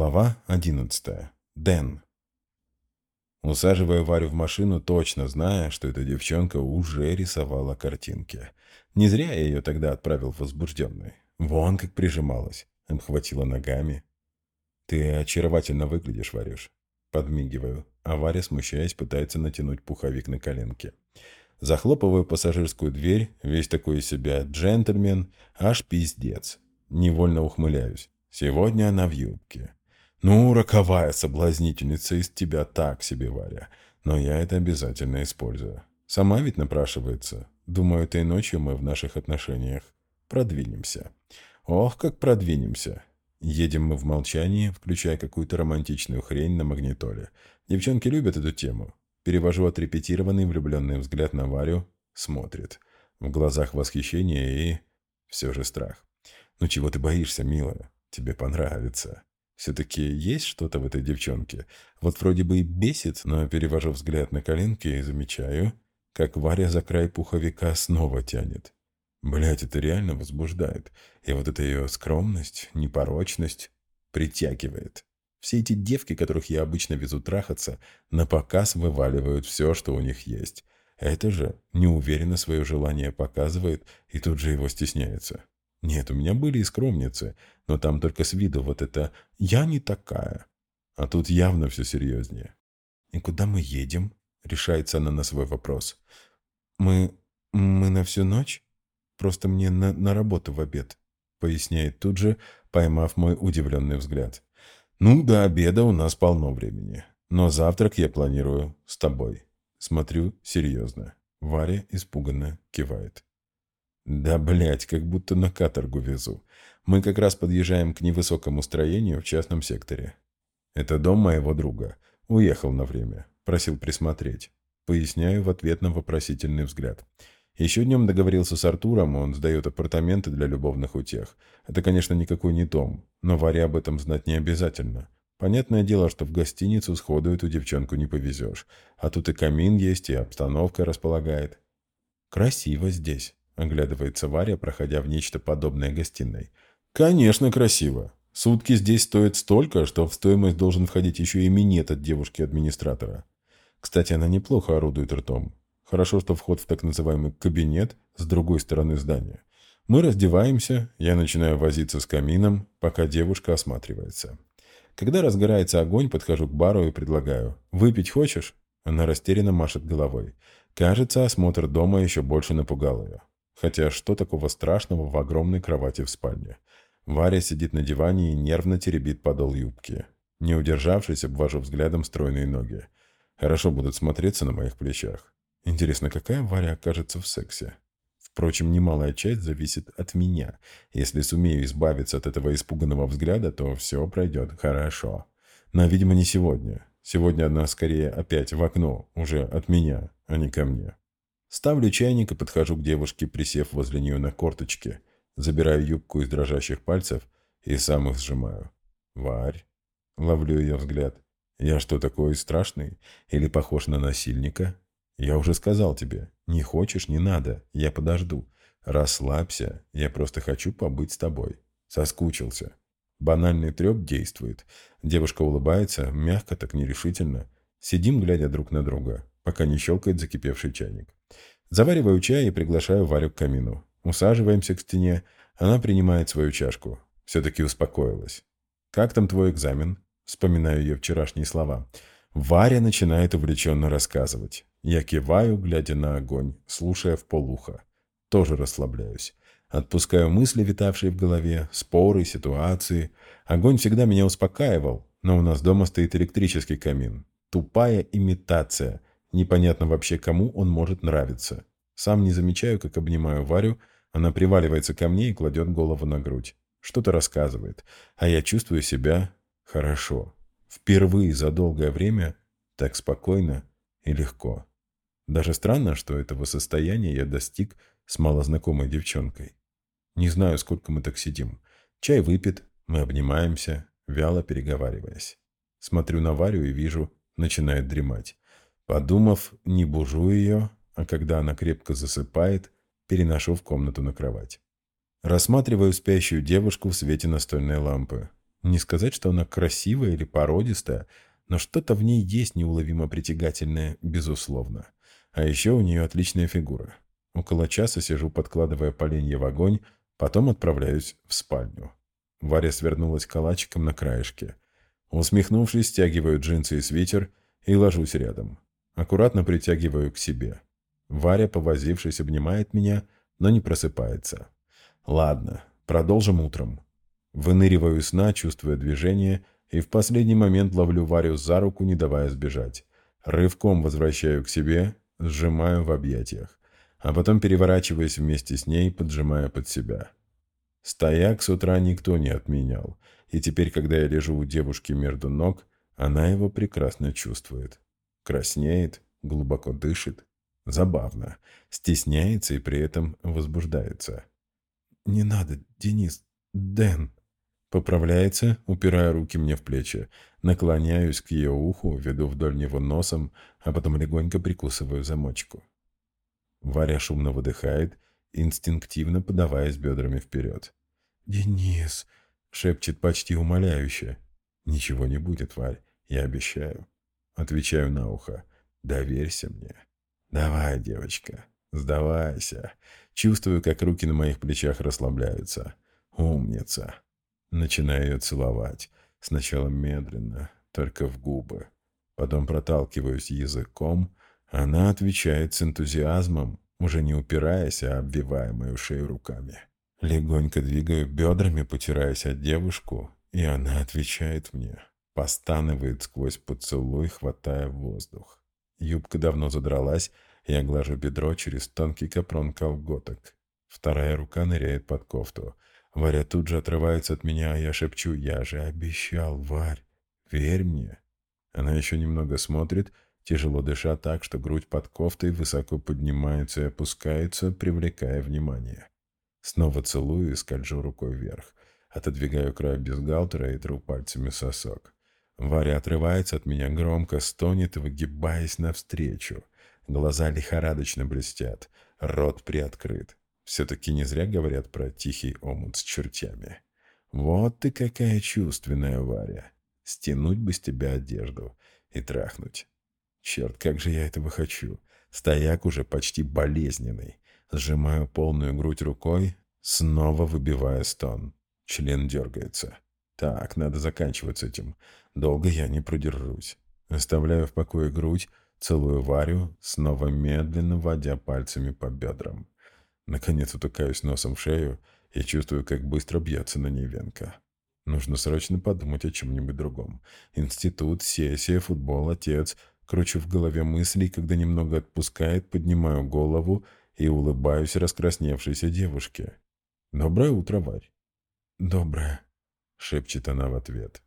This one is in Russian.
Глава 11. Дэн. Усаживая Варю в машину, точно зная, что эта девчонка уже рисовала картинки. Не зря я ее тогда отправил возбужденной. Вон как прижималась, обхватила ногами. «Ты очаровательно выглядишь, Варюш». Подмигиваю, а Варя, смущаясь, пытается натянуть пуховик на коленке. Захлопываю пассажирскую дверь, весь такой из себя джентльмен, аж пиздец. Невольно ухмыляюсь. Сегодня она в юбке. Ну, роковая соблазнительница из тебя так себе, Варя. Но я это обязательно использую. Сама ведь напрашивается. Думаю, этой ночью мы в наших отношениях продвинемся. Ох, как продвинемся. Едем мы в молчании, включая какую-то романтичную хрень на магнитоле. Девчонки любят эту тему. Перевожу отрепетированный влюбленный взгляд на Варю. Смотрит. В глазах восхищение и... все же страх. «Ну чего ты боишься, милая? тебе понравится. Все-таки есть что-то в этой девчонке. Вот вроде бы и бесит, но перевожу взгляд на коленки и замечаю, как Варя за край пуховика снова тянет. Блять, это реально возбуждает. И вот эта ее скромность, непорочность притягивает. Все эти девки, которых я обычно везу трахаться, на показ вываливают все, что у них есть. Это же неуверенно свое желание показывает и тут же его стесняется. Нет, у меня были и скромницы, но там только с виду вот это «я не такая». А тут явно все серьезнее. «И куда мы едем?» — решается она на свой вопрос. «Мы... мы на всю ночь? Просто мне на, на работу в обед», — поясняет тут же, поймав мой удивленный взгляд. «Ну, до обеда у нас полно времени. Но завтрак я планирую с тобой». Смотрю серьезно. Варя испуганно кивает. Да, блять, как будто на каторгу везу. Мы как раз подъезжаем к невысокому строению в частном секторе. Это дом моего друга. Уехал на время. Просил присмотреть. Поясняю в ответ на вопросительный взгляд. Еще днем договорился с Артуром, он сдает апартаменты для любовных утех. Это, конечно, никакой не дом, но Варе об этом знать не обязательно. Понятное дело, что в гостиницу сходу эту девчонку не повезешь. А тут и камин есть, и обстановка располагает. Красиво здесь. Оглядывается Варя, проходя в нечто подобное гостиной. «Конечно, красиво. Сутки здесь стоят столько, что в стоимость должен входить еще и минет от девушки-администратора. Кстати, она неплохо орудует ртом. Хорошо, что вход в так называемый кабинет с другой стороны здания. Мы раздеваемся, я начинаю возиться с камином, пока девушка осматривается. Когда разгорается огонь, подхожу к бару и предлагаю. «Выпить хочешь?» Она растерянно машет головой. Кажется, осмотр дома еще больше напугал ее. Хотя что такого страшного в огромной кровати в спальне? Варя сидит на диване и нервно теребит подол юбки. Не удержавшись, обвожу взглядом стройные ноги. Хорошо будут смотреться на моих плечах. Интересно, какая Варя окажется в сексе? Впрочем, немалая часть зависит от меня. Если сумею избавиться от этого испуганного взгляда, то все пройдет хорошо. Но, видимо, не сегодня. Сегодня она скорее опять в окно, уже от меня, а не ко мне. Ставлю чайник и подхожу к девушке, присев возле нее на корточке. Забираю юбку из дрожащих пальцев и сам их сжимаю. «Варь!» Ловлю ее взгляд. «Я что, такой страшный? Или похож на насильника?» «Я уже сказал тебе. Не хочешь, не надо. Я подожду. Расслабься. Я просто хочу побыть с тобой. Соскучился». Банальный треп действует. Девушка улыбается, мягко, так нерешительно. Сидим, глядя друг на друга, пока не щелкает закипевший чайник. Завариваю чай и приглашаю Варю к камину. Усаживаемся к стене. Она принимает свою чашку. Все-таки успокоилась. «Как там твой экзамен?» Вспоминаю ее вчерашние слова. Варя начинает увлеченно рассказывать. Я киваю, глядя на огонь, слушая в полуха. Тоже расслабляюсь. Отпускаю мысли, витавшие в голове, споры, ситуации. Огонь всегда меня успокаивал, но у нас дома стоит электрический камин. Тупая имитация – Непонятно вообще, кому он может нравиться. Сам не замечаю, как обнимаю Варю, она приваливается ко мне и кладет голову на грудь. Что-то рассказывает, а я чувствую себя хорошо. Впервые за долгое время так спокойно и легко. Даже странно, что этого состояния я достиг с малознакомой девчонкой. Не знаю, сколько мы так сидим. Чай выпит, мы обнимаемся, вяло переговариваясь. Смотрю на Варю и вижу, начинает дремать. Подумав, не бужу ее, а когда она крепко засыпает, переношу в комнату на кровать. Рассматриваю спящую девушку в свете настольной лампы. Не сказать, что она красивая или породистая, но что-то в ней есть неуловимо притягательное, безусловно. А еще у нее отличная фигура. Около часа сижу, подкладывая поленья в огонь, потом отправляюсь в спальню. Варя свернулась калачиком на краешке. Усмехнувшись, стягиваю джинсы и свитер и ложусь рядом. Аккуратно притягиваю к себе. Варя, повозившись, обнимает меня, но не просыпается. Ладно, продолжим утром. Выныриваю из сна, чувствуя движение, и в последний момент ловлю Варю за руку, не давая сбежать. Рывком возвращаю к себе, сжимаю в объятиях, а потом переворачиваюсь вместе с ней, поджимая под себя. Стояк с утра никто не отменял, и теперь, когда я лежу у девушки между ног, она его прекрасно чувствует. Краснеет, глубоко дышит. Забавно. Стесняется и при этом возбуждается. «Не надо, Денис, Дэн!» Поправляется, упирая руки мне в плечи. Наклоняюсь к ее уху, веду вдоль него носом, а потом легонько прикусываю замочку. Варя шумно выдыхает, инстинктивно подаваясь бедрами вперед. «Денис!» — шепчет почти умоляюще. «Ничего не будет, Варь, я обещаю». Отвечаю на ухо. «Доверься мне». «Давай, девочка, сдавайся». Чувствую, как руки на моих плечах расслабляются. «Умница». Начинаю ее целовать. Сначала медленно, только в губы. Потом проталкиваюсь языком. Она отвечает с энтузиазмом, уже не упираясь, а обвивая мою шею руками. Легонько двигаю бедрами, потираясь от девушку, и она отвечает мне. Постанывает сквозь поцелуй, хватая воздух. Юбка давно задралась, я глажу бедро через тонкий капрон колготок. Вторая рука ныряет под кофту. Варя тут же отрывается от меня, а я шепчу «Я же обещал, Варь, верь мне». Она еще немного смотрит, тяжело дыша так, что грудь под кофтой высоко поднимается и опускается, привлекая внимание. Снова целую и скольжу рукой вверх. Отодвигаю край бюстгальтера и тру пальцами сосок. Варя отрывается от меня, громко стонет, выгибаясь навстречу. Глаза лихорадочно блестят, рот приоткрыт. Все-таки не зря говорят про тихий омут с чертями. Вот ты какая чувственная, Варя. Стянуть бы с тебя одежду и трахнуть. Черт, как же я этого хочу. Стояк уже почти болезненный. Сжимаю полную грудь рукой, снова выбивая стон. Член дергается. Так, надо заканчивать с этим. Долго я не продержусь. Оставляю в покое грудь, целую Варю, снова медленно водя пальцами по бедрам. Наконец утыкаюсь носом в шею и чувствую, как быстро бьется на ней венка. Нужно срочно подумать о чем-нибудь другом. Институт, сессия, футбол, отец. Кручу в голове мысли, когда немного отпускает, поднимаю голову и улыбаюсь раскрасневшейся девушке. «Доброе утро, Варь». «Доброе», — шепчет она в ответ.